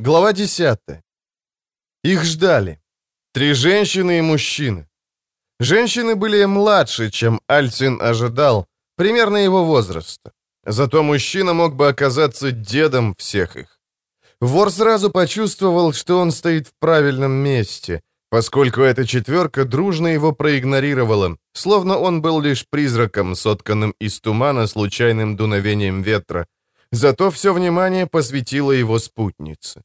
Глава 10. Их ждали. Три женщины и мужчины. Женщины были младше, чем Альцин ожидал, примерно его возраста. Зато мужчина мог бы оказаться дедом всех их. Вор сразу почувствовал, что он стоит в правильном месте, поскольку эта четверка дружно его проигнорировала, словно он был лишь призраком, сотканным из тумана случайным дуновением ветра. Зато все внимание посвятила его спутнице.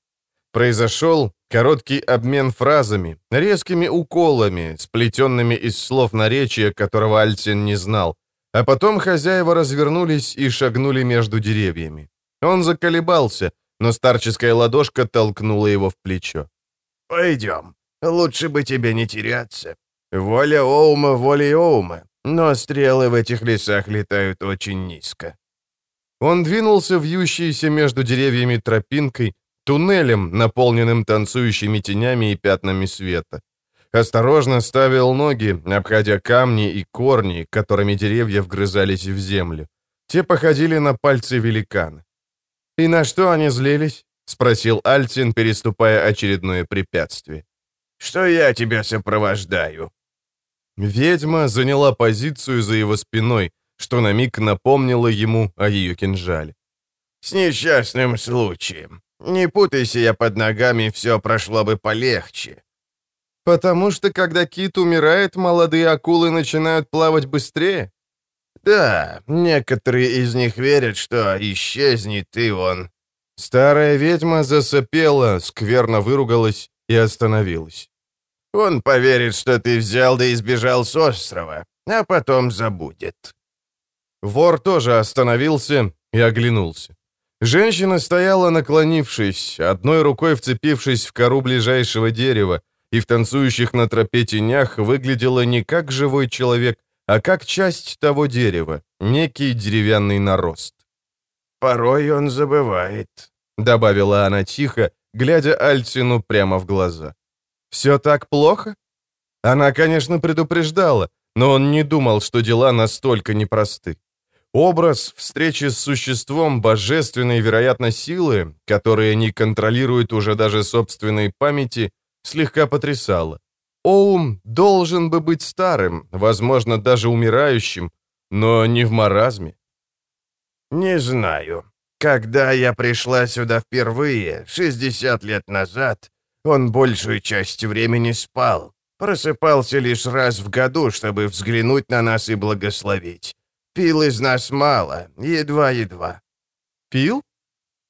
Произошел короткий обмен фразами, резкими уколами, сплетенными из слов наречия, которого Альтин не знал. А потом хозяева развернулись и шагнули между деревьями. Он заколебался, но старческая ладошка толкнула его в плечо. «Пойдем. Лучше бы тебе не теряться. Воля Оума волей Оума, но стрелы в этих лесах летают очень низко». Он двинулся вьющейся между деревьями тропинкой, туннелем, наполненным танцующими тенями и пятнами света. Осторожно ставил ноги, обходя камни и корни, которыми деревья вгрызались в землю. Те походили на пальцы великана. «И на что они злились?» — спросил Альтин, переступая очередное препятствие. «Что я тебя сопровождаю?» Ведьма заняла позицию за его спиной, что на миг напомнило ему о ее кинжале. «С несчастным случаем. Не путайся я под ногами, все прошло бы полегче». «Потому что, когда кит умирает, молодые акулы начинают плавать быстрее?» «Да, некоторые из них верят, что исчезнет и он». Старая ведьма засопела, скверно выругалась и остановилась. «Он поверит, что ты взял да избежал с острова, а потом забудет». Вор тоже остановился и оглянулся. Женщина стояла, наклонившись, одной рукой вцепившись в кору ближайшего дерева, и в танцующих на тропе тенях выглядела не как живой человек, а как часть того дерева, некий деревянный нарост. «Порой он забывает», — добавила она тихо, глядя Альцину прямо в глаза. «Все так плохо?» Она, конечно, предупреждала, но он не думал, что дела настолько непросты. Образ встречи с существом божественной, вероятно, силы, которая не контролирует уже даже собственной памяти, слегка потрясало. Оум должен бы быть старым, возможно, даже умирающим, но не в маразме. «Не знаю. Когда я пришла сюда впервые, 60 лет назад, он большую часть времени спал. Просыпался лишь раз в году, чтобы взглянуть на нас и благословить. Пил из нас мало, едва-едва». «Пил?»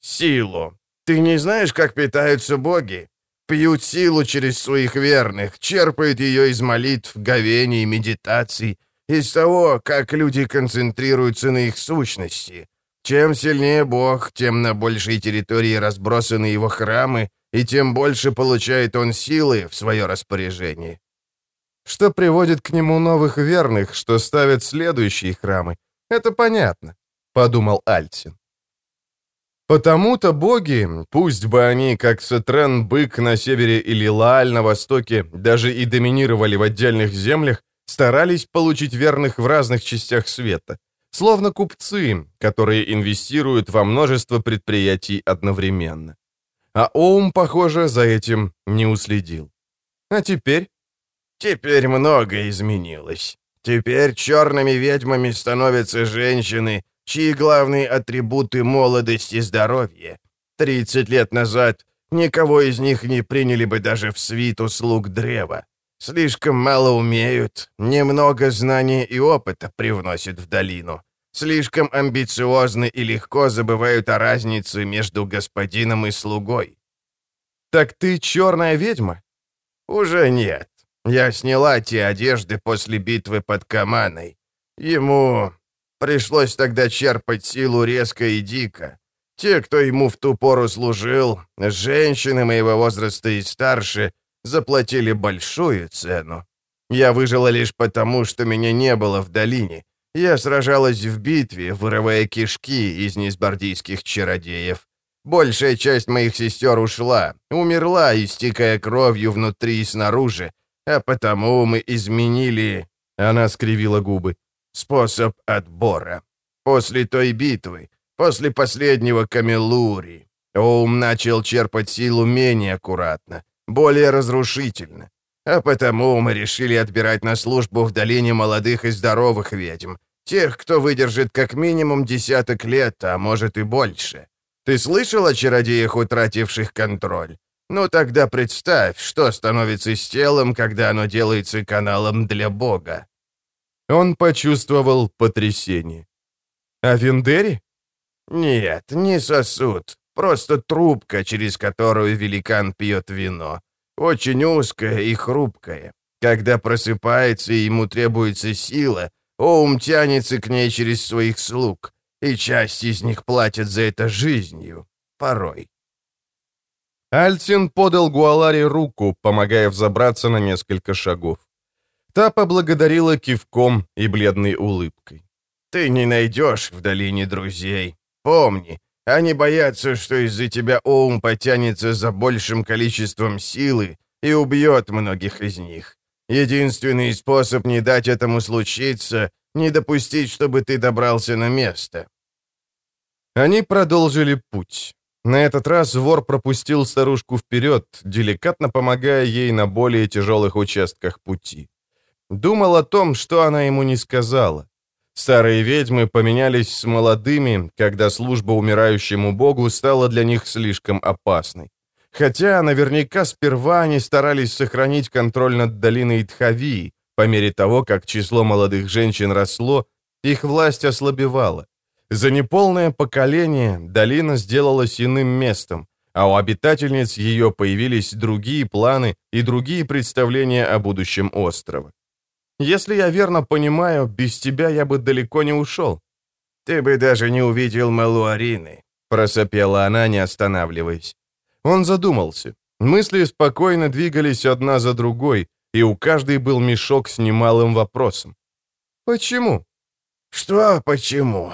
«Силу. Ты не знаешь, как питаются боги? Пьют силу через своих верных, черпают ее из молитв, говений, медитаций, из того, как люди концентрируются на их сущности. Чем сильнее бог, тем на большей территории разбросаны его храмы, и тем больше получает он силы в свое распоряжение что приводит к нему новых верных, что ставят следующие храмы. Это понятно, — подумал Альтин. Потому-то боги, пусть бы они, как Сетрен-бык на севере или Лааль на востоке, даже и доминировали в отдельных землях, старались получить верных в разных частях света, словно купцы, которые инвестируют во множество предприятий одновременно. А Оум, похоже, за этим не уследил. А теперь Теперь многое изменилось. Теперь черными ведьмами становятся женщины, чьи главные атрибуты — молодость и здоровье. Тридцать лет назад никого из них не приняли бы даже в свиту слуг древа. Слишком мало умеют, немного знаний и опыта привносят в долину. Слишком амбициозны и легко забывают о разнице между господином и слугой. «Так ты черная ведьма?» «Уже нет. Я сняла те одежды после битвы под Каманой. Ему пришлось тогда черпать силу резко и дико. Те, кто ему в ту пору служил, женщины моего возраста и старше, заплатили большую цену. Я выжила лишь потому, что меня не было в долине. Я сражалась в битве, вырывая кишки из низбардийских чародеев. Большая часть моих сестер ушла, умерла, истекая кровью внутри и снаружи, а потому мы изменили...» Она скривила губы. «Способ отбора. После той битвы, после последнего Камелури. Оум начал черпать силу менее аккуратно, более разрушительно. А потому мы решили отбирать на службу в долине молодых и здоровых ведьм, тех, кто выдержит как минимум десяток лет, а может и больше. Ты слышал о чародеях, утративших контроль? Ну тогда представь, что становится с телом, когда оно делается каналом для Бога. Он почувствовал потрясение. «А Вендери?» «Нет, не сосуд. Просто трубка, через которую великан пьет вино. Очень узкая и хрупкая. Когда просыпается и ему требуется сила, Оум тянется к ней через своих слуг, и часть из них платит за это жизнью. Порой. Альтин подал Гуаларе руку, помогая взобраться на несколько шагов. Та поблагодарила кивком и бледной улыбкой. «Ты не найдешь в долине друзей. Помни, они боятся, что из-за тебя Оум потянется за большим количеством силы и убьет многих из них. Единственный способ не дать этому случиться — не допустить, чтобы ты добрался на место». Они продолжили путь. На этот раз вор пропустил старушку вперед, деликатно помогая ей на более тяжелых участках пути. Думал о том, что она ему не сказала. Старые ведьмы поменялись с молодыми, когда служба умирающему богу стала для них слишком опасной. Хотя наверняка сперва они старались сохранить контроль над долиной Тхавии, по мере того, как число молодых женщин росло, их власть ослабевала. За неполное поколение долина сделалась иным местом, а у обитательниц ее появились другие планы и другие представления о будущем острова. Если я верно понимаю, без тебя я бы далеко не ушел». «Ты бы даже не увидел Малуарины», — просопела она, не останавливаясь. Он задумался. Мысли спокойно двигались одна за другой, и у каждой был мешок с немалым вопросом. «Почему?» «Что почему?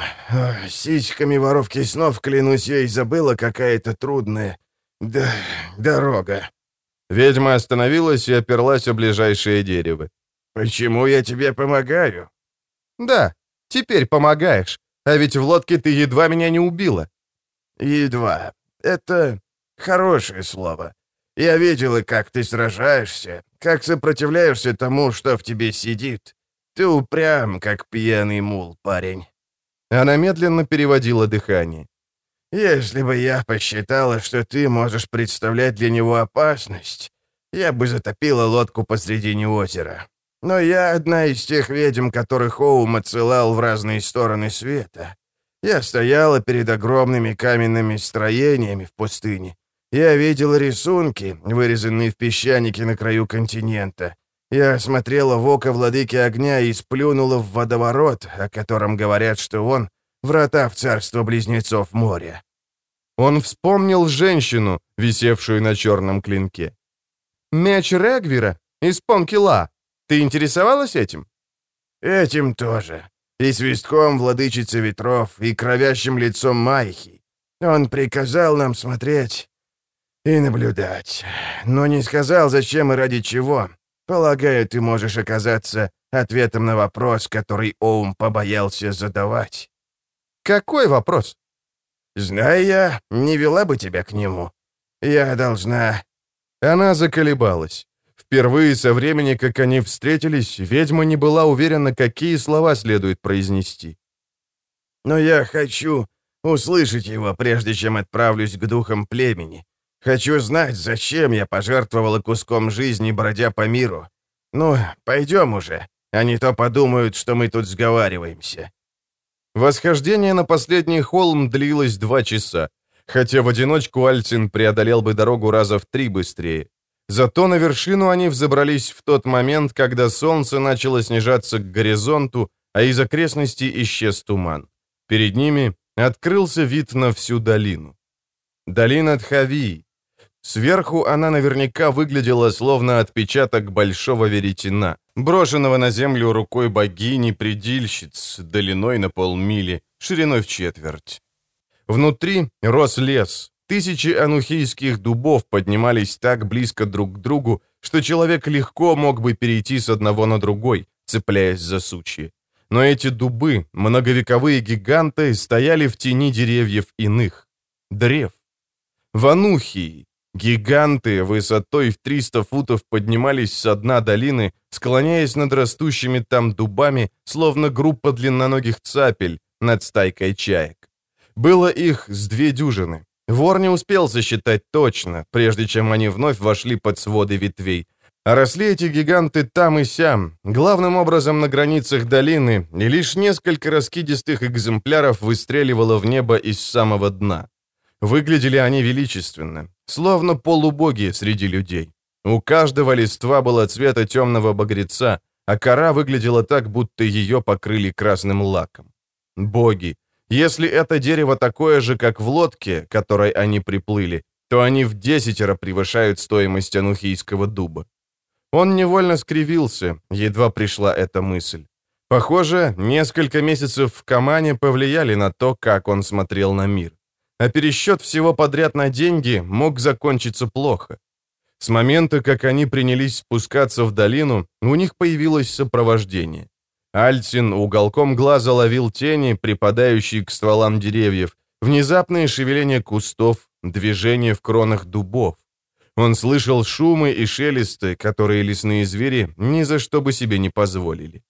сиськами воровки снов, клянусь, я и забыла какая-то трудная да, дорога». Ведьма остановилась и оперлась о ближайшее дерево. «Почему я тебе помогаю?» «Да, теперь помогаешь. А ведь в лодке ты едва меня не убила». «Едва. Это хорошее слово. Я видела, как ты сражаешься, как сопротивляешься тому, что в тебе сидит. Ты упрям, как пьяный мул, парень». Она медленно переводила дыхание. «Если бы я посчитала, что ты можешь представлять для него опасность, я бы затопила лодку посредине озера. Но я одна из тех ведьм, которых Оум отсылал в разные стороны света. Я стояла перед огромными каменными строениями в пустыне. Я видела рисунки, вырезанные в песчанике на краю континента. Я смотрела в око владыки огня и сплюнула в водоворот, о котором говорят, что он — врата в царство близнецов моря. Он вспомнил женщину, висевшую на черном клинке. «Меч Регвера из Понкила», ты интересовалась этим?» «Этим тоже. И свистком владычицы ветров, и кровящим лицом Майхи. Он приказал нам смотреть и наблюдать, но не сказал, зачем и ради чего. Полагаю, ты можешь оказаться ответом на вопрос, который Оум побоялся задавать». «Какой вопрос?» «Зная я, не вела бы тебя к нему. Я должна...» Она заколебалась. Впервые со времени, как они встретились, ведьма не была уверена, какие слова следует произнести. «Но я хочу услышать его, прежде чем отправлюсь к духам племени. Хочу знать, зачем я пожертвовала куском жизни, бродя по миру. Ну, пойдем уже, а не то подумают, что мы тут сговариваемся». Восхождение на последний холм длилось два часа, хотя в одиночку Альцин преодолел бы дорогу раза в три быстрее. Зато на вершину они взобрались в тот момент, когда солнце начало снижаться к горизонту, а из окрестностей исчез туман. Перед ними открылся вид на всю долину. Долина Тхавии. Сверху она наверняка выглядела словно отпечаток большого веретена, брошенного на землю рукой богини-предильщиц, длиной на полмили, шириной в четверть. Внутри рос лес, Тысячи анухийских дубов поднимались так близко друг к другу, что человек легко мог бы перейти с одного на другой, цепляясь за сучьи. Но эти дубы, многовековые гиганты, стояли в тени деревьев иных. Древ. Ванухии, Гиганты высотой в 300 футов поднимались с дна долины, склоняясь над растущими там дубами, словно группа длинноногих цапель над стайкой чаек. Было их с две дюжины. Вор не успел засчитать точно, прежде чем они вновь вошли под своды ветвей. А росли эти гиганты там и сям, главным образом на границах долины, и лишь несколько раскидистых экземпляров выстреливало в небо из самого дна. Выглядели они величественно, словно полубоги среди людей. У каждого листва было цвета темного багреца, а кора выглядела так, будто ее покрыли красным лаком. Боги, если это дерево такое же, как в лодке, которой они приплыли, то они в десятеро превышают стоимость анухийского дуба. Он невольно скривился, едва пришла эта мысль. Похоже, несколько месяцев в Камане повлияли на то, как он смотрел на мир а пересчет всего подряд на деньги мог закончиться плохо. С момента, как они принялись спускаться в долину, у них появилось сопровождение. Альтин уголком глаза ловил тени, припадающие к стволам деревьев, внезапное шевеление кустов, движение в кронах дубов. Он слышал шумы и шелесты, которые лесные звери ни за что бы себе не позволили.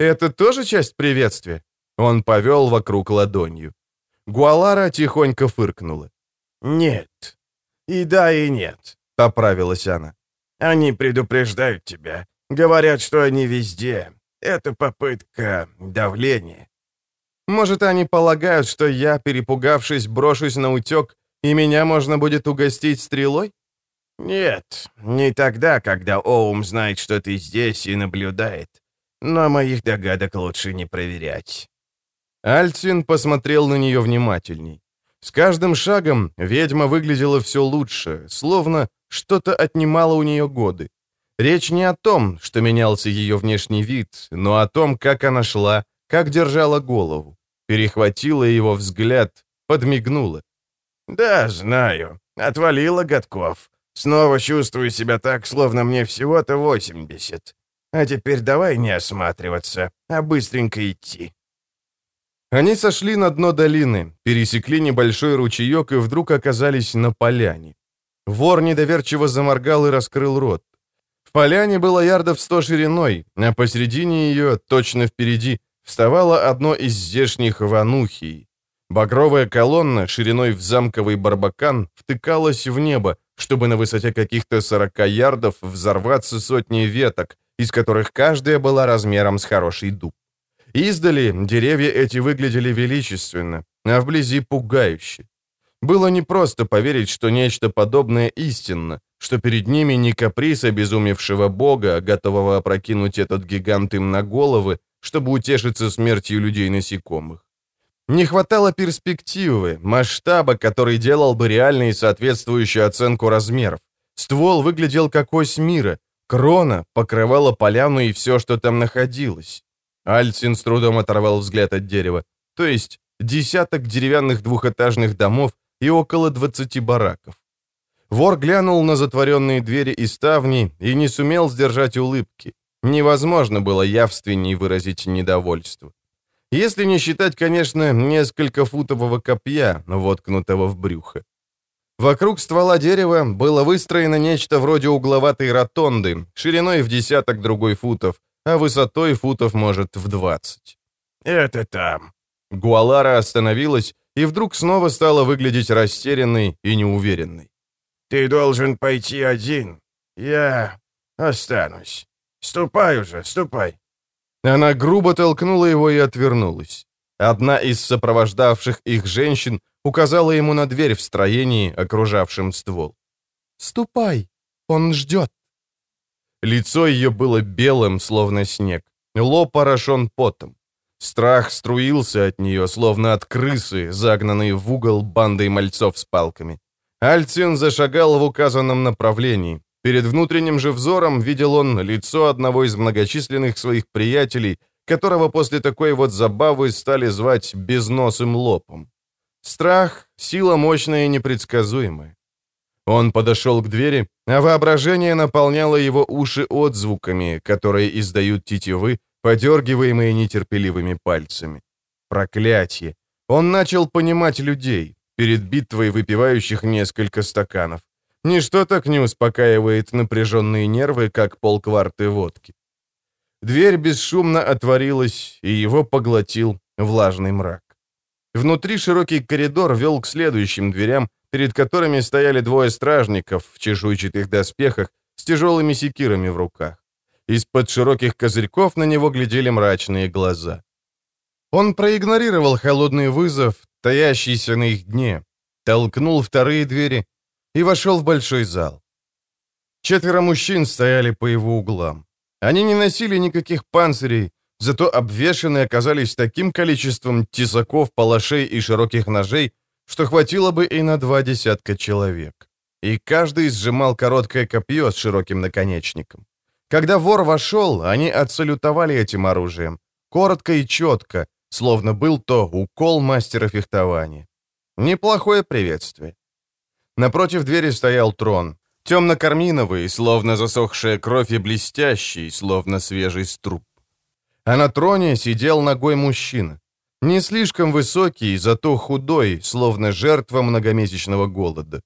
«Это тоже часть приветствия?» Он повел вокруг ладонью. Гуалара тихонько фыркнула. «Нет. И да, и нет», — поправилась она. «Они предупреждают тебя. Говорят, что они везде. Это попытка давления». «Может, они полагают, что я, перепугавшись, брошусь на утек, и меня можно будет угостить стрелой?» «Нет, не тогда, когда Оум знает, что ты здесь и наблюдает. Но моих догадок лучше не проверять». Альцин посмотрел на нее внимательней. С каждым шагом ведьма выглядела все лучше, словно что-то отнимало у нее годы. Речь не о том, что менялся ее внешний вид, но о том, как она шла, как держала голову. Перехватила его взгляд, подмигнула. «Да, знаю. Отвалила годков. Снова чувствую себя так, словно мне всего-то 80. А теперь давай не осматриваться, а быстренько идти». Они сошли на дно долины, пересекли небольшой ручеек и вдруг оказались на поляне. Вор недоверчиво заморгал и раскрыл рот. В поляне было ярдов сто шириной, а посередине ее, точно впереди, вставало одно из здешних ванухий. Багровая колонна, шириной в замковый барбакан, втыкалась в небо, чтобы на высоте каких-то сорока ярдов взорваться сотни веток, из которых каждая была размером с хороший дуб. Издали деревья эти выглядели величественно, а вблизи пугающе. Было непросто поверить, что нечто подобное истинно, что перед ними не каприз обезумевшего бога, готового опрокинуть этот гигант им на головы, чтобы утешиться смертью людей-насекомых. Не хватало перспективы, масштаба, который делал бы реальной соответствующую оценку размеров. Ствол выглядел как ось мира, крона покрывала поляну и все, что там находилось. Альцин с трудом оторвал взгляд от дерева. То есть десяток деревянных двухэтажных домов и около 20 бараков. Вор глянул на затворенные двери и ставни и не сумел сдержать улыбки. Невозможно было явственней выразить недовольство. Если не считать, конечно, несколько футового копья, воткнутого в брюхо. Вокруг ствола дерева было выстроено нечто вроде угловатой ротонды, шириной в десяток другой футов, а высотой футов, может, в 20. «Это там». Гуалара остановилась и вдруг снова стала выглядеть растерянной и неуверенной. «Ты должен пойти один. Я останусь. Ступай уже, ступай». Она грубо толкнула его и отвернулась. Одна из сопровождавших их женщин указала ему на дверь в строении, окружавшем ствол. «Ступай, он ждет». Лицо ее было белым, словно снег. Лоб порошен потом. Страх струился от нее, словно от крысы, загнанной в угол бандой мальцов с палками. Альцин зашагал в указанном направлении. Перед внутренним же взором видел он лицо одного из многочисленных своих приятелей, которого после такой вот забавы стали звать безносым лопом. Страх — сила мощная и непредсказуемая. Он подошел к двери, а воображение наполняло его уши отзвуками, которые издают тетивы, подергиваемые нетерпеливыми пальцами. Проклятие! Он начал понимать людей, перед битвой выпивающих несколько стаканов. Ничто так не успокаивает напряженные нервы, как полкварты водки. Дверь бесшумно отворилась, и его поглотил влажный мрак. Внутри широкий коридор вел к следующим дверям, перед которыми стояли двое стражников в чешуйчатых доспехах с тяжелыми секирами в руках. Из-под широких козырьков на него глядели мрачные глаза. Он проигнорировал холодный вызов, таящийся на их дне, толкнул вторые двери и вошел в большой зал. Четверо мужчин стояли по его углам. Они не носили никаких панцирей, зато обвешаны оказались таким количеством тесаков, палашей и широких ножей, что хватило бы и на два десятка человек. И каждый сжимал короткое копье с широким наконечником. Когда вор вошел, они отсалютовали этим оружием, коротко и четко, словно был то укол мастера фехтования. Неплохое приветствие. Напротив двери стоял трон, темно-карминовый, словно засохшая кровь и блестящий, словно свежий струп. А на троне сидел ногой мужчина. Не слишком высокий, зато худой, словно жертва многомесячного голода.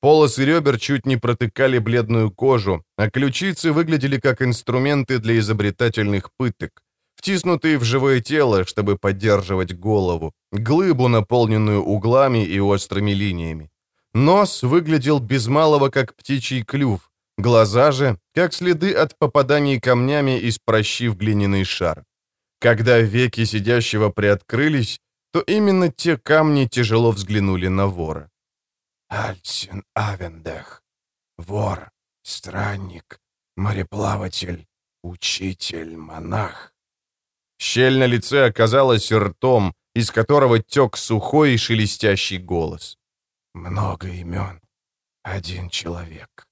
Полосы ребер чуть не протыкали бледную кожу, а ключицы выглядели как инструменты для изобретательных пыток, втиснутые в живое тело, чтобы поддерживать голову, глыбу, наполненную углами и острыми линиями. Нос выглядел без малого как птичий клюв, глаза же как следы от попаданий камнями из прощи в глиняный шар. Когда веки сидящего приоткрылись, то именно те камни тяжело взглянули на вора. Альсин Авендех, вор, странник, мореплаватель, учитель, монах. Щель на лице оказалась ртом, из которого тек сухой и шелестящий голос. Много имен. Один человек.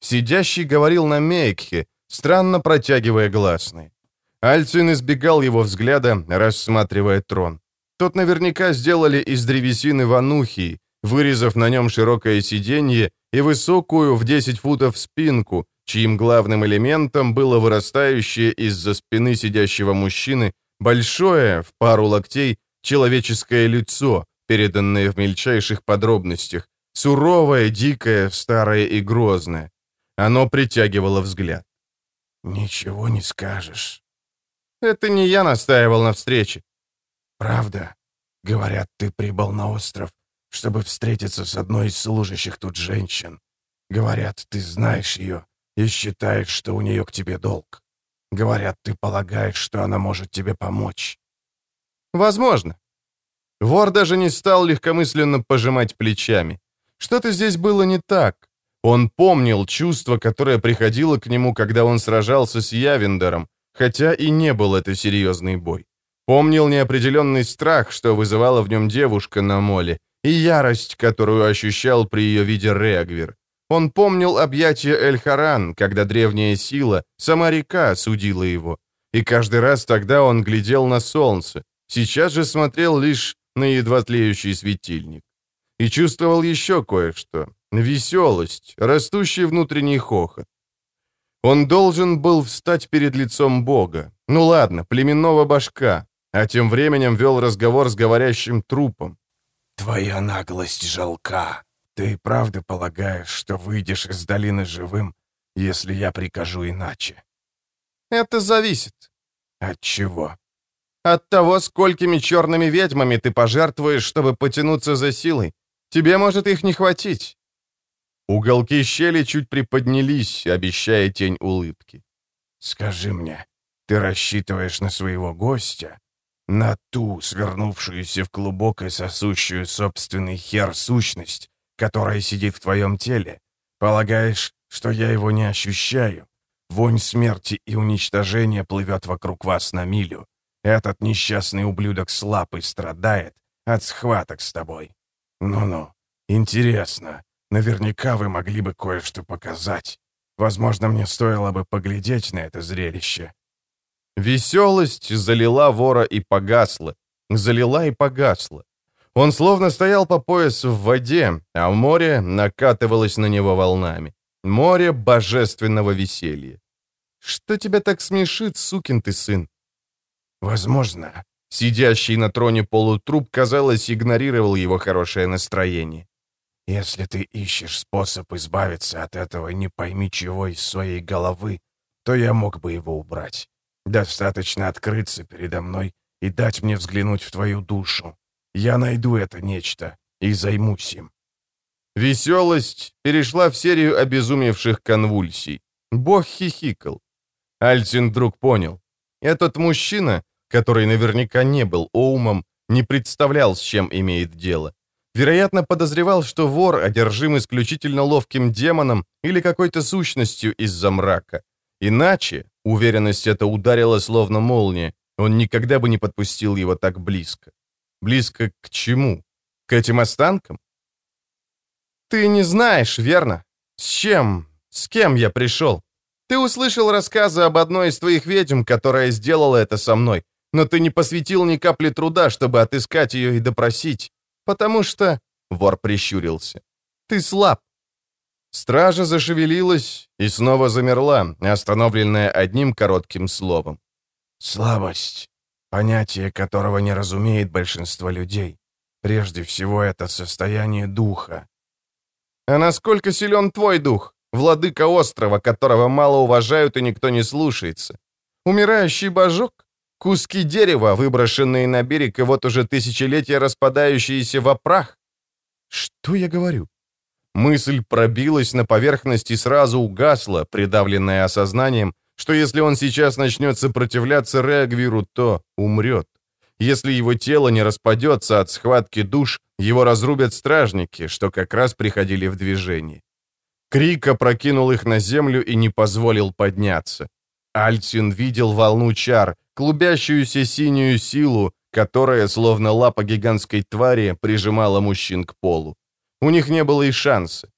Сидящий говорил на мейкхе, странно протягивая гласные. Альцин избегал его взгляда, рассматривая трон. Тот наверняка сделали из древесины ванухи, вырезав на нем широкое сиденье и высокую в 10 футов спинку, чьим главным элементом было вырастающее из-за спины сидящего мужчины большое, в пару локтей, человеческое лицо, переданное в мельчайших подробностях, суровое, дикое, старое и грозное. Оно притягивало взгляд. «Ничего не скажешь». «Это не я настаивал на встрече». «Правда? Говорят, ты прибыл на остров чтобы встретиться с одной из служащих тут женщин. Говорят, ты знаешь ее и считаешь, что у нее к тебе долг. Говорят, ты полагаешь, что она может тебе помочь. Возможно. Вор даже не стал легкомысленно пожимать плечами. Что-то здесь было не так. Он помнил чувство, которое приходило к нему, когда он сражался с Явендером, хотя и не был это серьезный бой. Помнил неопределенный страх, что вызывала в нем девушка на моле, и ярость, которую ощущал при ее виде Регвир. Он помнил объятия Эль-Харан, когда древняя сила, сама река, судила его. И каждый раз тогда он глядел на солнце, сейчас же смотрел лишь на едва тлеющий светильник. И чувствовал еще кое-что — веселость, растущий внутренний хохот. Он должен был встать перед лицом Бога, ну ладно, племенного башка, а тем временем вел разговор с говорящим трупом. «Твоя наглость жалка. Ты правда полагаешь, что выйдешь из долины живым, если я прикажу иначе?» «Это зависит». «От чего?» «От того, сколькими черными ведьмами ты пожертвуешь, чтобы потянуться за силой. Тебе может их не хватить». Уголки щели чуть приподнялись, обещая тень улыбки. «Скажи мне, ты рассчитываешь на своего гостя, на ту, свернувшуюся в клубок и сосущую собственный хер сущность, которая сидит в твоем теле. Полагаешь, что я его не ощущаю? Вонь смерти и уничтожения плывет вокруг вас на милю. Этот несчастный ублюдок слаб и страдает от схваток с тобой. Ну-ну, интересно. Наверняка вы могли бы кое-что показать. Возможно, мне стоило бы поглядеть на это зрелище. Веселость залила вора и погасла. Залила и погасла. Он словно стоял по пояс в воде, а море накатывалось на него волнами. Море божественного веселья. Что тебя так смешит, сукин ты сын? Возможно, Сидящий на троне полутруп, казалось, игнорировал его хорошее настроение. «Если ты ищешь способ избавиться от этого не пойми чего из своей головы, то я мог бы его убрать. Достаточно открыться передо мной и дать мне взглянуть в твою душу. Я найду это нечто и займусь им». Веселость перешла в серию обезумевших конвульсий. Бог хихикал. Альцин вдруг понял. Этот мужчина, который наверняка не был Оумом, не представлял, с чем имеет дело. Вероятно, подозревал, что вор одержим исключительно ловким демоном или какой-то сущностью из-за мрака. Иначе, уверенность эта ударила словно молния, он никогда бы не подпустил его так близко. Близко к чему? К этим останкам? Ты не знаешь, верно? С чем, с кем я пришел? Ты услышал рассказы об одной из твоих ведьм, которая сделала это со мной, но ты не посвятил ни капли труда, чтобы отыскать ее и допросить, потому что...» — вор прищурился. «Ты слаб». Стража зашевелилась и снова замерла, остановленная одним коротким словом. «Слабость. Понятие, которого не разумеет большинство людей. Прежде всего, это состояние духа. А насколько силен твой дух, владыка острова, которого мало уважают и никто не слушается? Умирающий божок? Куски дерева, выброшенные на берег и вот уже тысячелетия распадающиеся в прах? Что я говорю? Мысль пробилась на поверхность и сразу угасла, придавленная осознанием, что если он сейчас начнет сопротивляться Реагвиру, то умрет. Если его тело не распадется от схватки душ, его разрубят стражники, что как раз приходили в движение. Крик опрокинул их на землю и не позволил подняться. Альцин видел волну чар, клубящуюся синюю силу, которая, словно лапа гигантской твари, прижимала мужчин к полу. У них не было и шанса.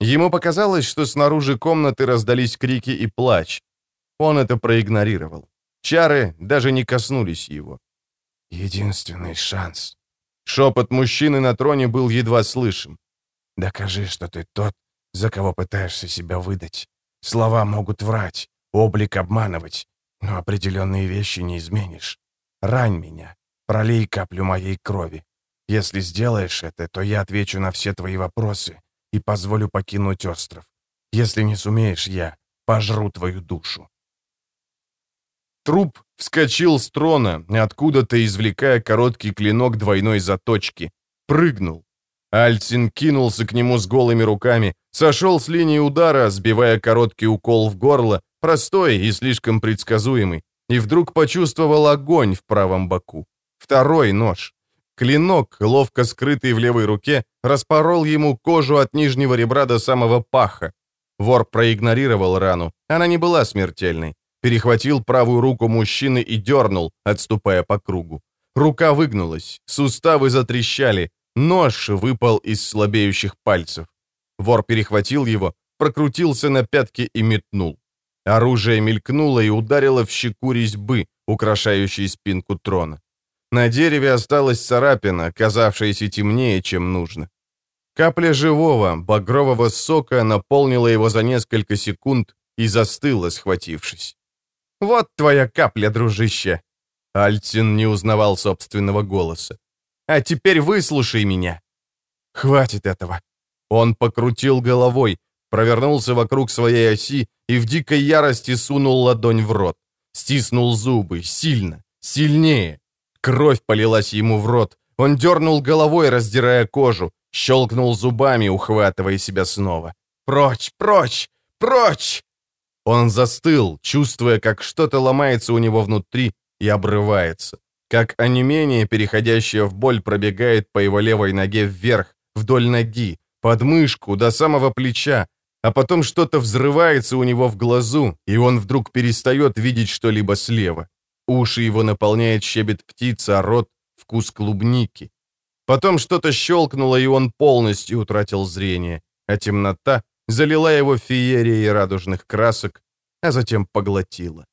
Ему показалось, что снаружи комнаты раздались крики и плач. Он это проигнорировал. Чары даже не коснулись его. «Единственный шанс». Шепот мужчины на троне был едва слышим. «Докажи, что ты тот, за кого пытаешься себя выдать. Слова могут врать, облик обманывать, но определенные вещи не изменишь. Рань меня, пролей каплю моей крови. Если сделаешь это, то я отвечу на все твои вопросы и позволю покинуть остров. Если не сумеешь, я пожру твою душу». Труп вскочил с трона, откуда-то извлекая короткий клинок двойной заточки. Прыгнул. Альцин кинулся к нему с голыми руками, сошел с линии удара, сбивая короткий укол в горло, простой и слишком предсказуемый, и вдруг почувствовал огонь в правом боку. Второй нож. Клинок, ловко скрытый в левой руке, распорол ему кожу от нижнего ребра до самого паха. Вор проигнорировал рану, она не была смертельной. Перехватил правую руку мужчины и дернул, отступая по кругу. Рука выгнулась, суставы затрещали, нож выпал из слабеющих пальцев. Вор перехватил его, прокрутился на пятки и метнул. Оружие мелькнуло и ударило в щеку резьбы, украшающей спинку трона. На дереве осталась царапина, казавшаяся темнее, чем нужно. Капля живого, багрового сока наполнила его за несколько секунд и застыла, схватившись. «Вот твоя капля, дружище!» Альтин не узнавал собственного голоса. «А теперь выслушай меня!» «Хватит этого!» Он покрутил головой, провернулся вокруг своей оси и в дикой ярости сунул ладонь в рот. Стиснул зубы, сильно, сильнее. Кровь полилась ему в рот. Он дернул головой, раздирая кожу, щелкнул зубами, ухватывая себя снова. «Прочь, прочь, прочь!» Он застыл, чувствуя, как что-то ломается у него внутри и обрывается. Как онемение, переходящее в боль, пробегает по его левой ноге вверх, вдоль ноги, под мышку, до самого плеча, а потом что-то взрывается у него в глазу, и он вдруг перестает видеть что-либо слева. Уши его наполняет щебет птицы, а рот — вкус клубники. Потом что-то щелкнуло, и он полностью утратил зрение, а темнота залила его феерией радужных красок, а затем поглотила.